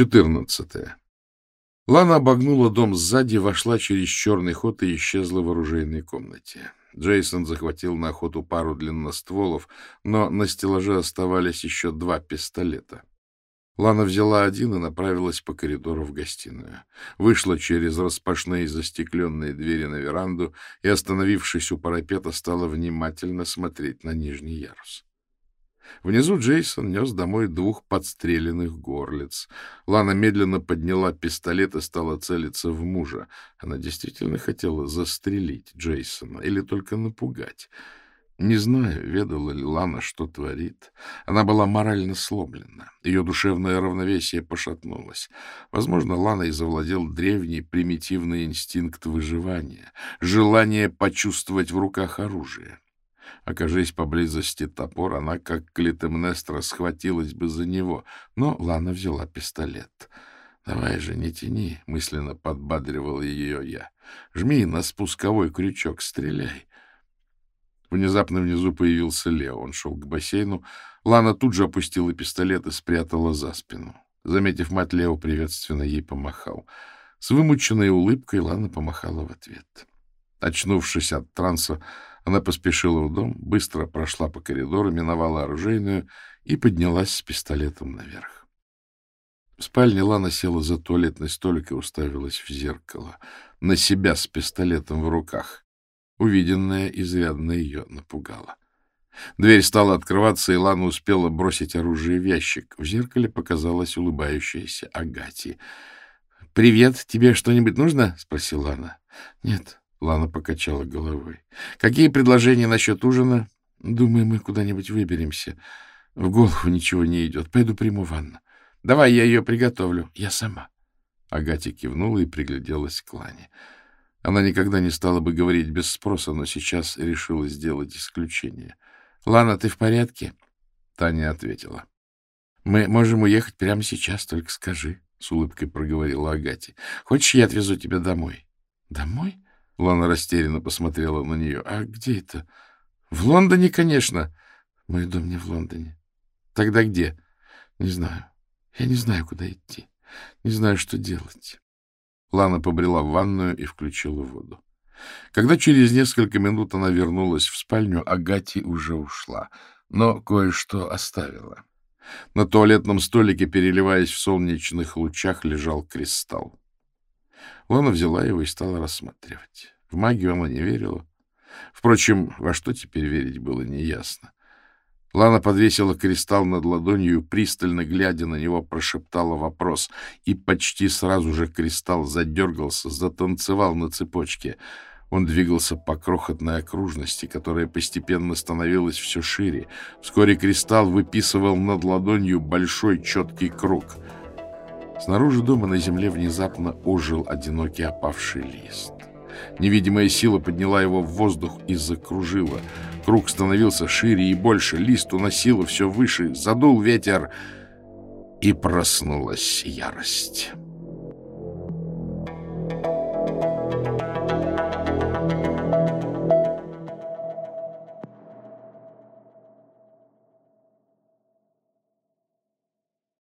Четырнадцатое. Лана обогнула дом сзади, вошла через черный ход и исчезла в оружейной комнате. Джейсон захватил на охоту пару длинностволов, но на стеллаже оставались еще два пистолета. Лана взяла один и направилась по коридору в гостиную. Вышла через распашные застекленные двери на веранду и, остановившись у парапета, стала внимательно смотреть на нижний ярус. Внизу Джейсон нес домой двух подстреленных горлиц. Лана медленно подняла пистолет и стала целиться в мужа. Она действительно хотела застрелить Джейсона или только напугать. Не знаю, ведала ли Лана, что творит. Она была морально сломлена. Ее душевное равновесие пошатнулось. Возможно, Ланой завладел древний примитивный инстинкт выживания, желание почувствовать в руках оружие. Окажись поблизости топор, она, как Клитемнестра, схватилась бы за него. Но Лана взяла пистолет. «Давай же, не тяни», — мысленно подбадривал ее я. «Жми на спусковой крючок, стреляй». Внезапно внизу появился Лео. Он шел к бассейну. Лана тут же опустила пистолет и спрятала за спину. Заметив мать, Лео приветственно ей помахал. С вымученной улыбкой Лана помахала в ответ. Очнувшись от транса, она поспешила в дом, быстро прошла по коридору, миновала оружейную и поднялась с пистолетом наверх. В спальне Лана села за туалетный столик и уставилась в зеркало. На себя с пистолетом в руках. Увиденное изрядно ее напугало. Дверь стала открываться, и Лана успела бросить оружие в ящик. В зеркале показалась улыбающаяся Агати. — Привет, тебе что-нибудь нужно? — спросила она. — Нет, Лана покачала головой. — Какие предложения насчет ужина? — Думаю, мы куда-нибудь выберемся. В голову ничего не идет. Пойду приму ванну. Давай я ее приготовлю. Я сама. Агатя кивнула и пригляделась к Лане. Она никогда не стала бы говорить без спроса, но сейчас решила сделать исключение. — Лана, ты в порядке? Таня ответила. — Мы можем уехать прямо сейчас, только скажи, — с улыбкой проговорила Агате. — Хочешь, я отвезу тебя домой? — Домой? — Лана растерянно посмотрела на нее. — А где это? — В Лондоне, конечно. — Мой дом не в Лондоне. — Тогда где? — Не знаю. Я не знаю, куда идти. Не знаю, что делать. Лана побрела в ванную и включила воду. Когда через несколько минут она вернулась в спальню, Агати уже ушла, но кое-что оставила. На туалетном столике, переливаясь в солнечных лучах, лежал кристалл. Лана взяла его и стала рассматривать. В магию она не верила. Впрочем, во что теперь верить было неясно. Лана подвесила кристалл над ладонью, пристально глядя на него, прошептала вопрос, и почти сразу же кристалл задергался, затанцевал на цепочке. Он двигался по крохотной окружности, которая постепенно становилась все шире. Вскоре кристалл выписывал над ладонью большой четкий круг — Снаружи дома на земле внезапно ожил одинокий опавший лист. Невидимая сила подняла его в воздух и закружила. Круг становился шире и больше, лист уносило все выше, задул ветер, и проснулась ярость.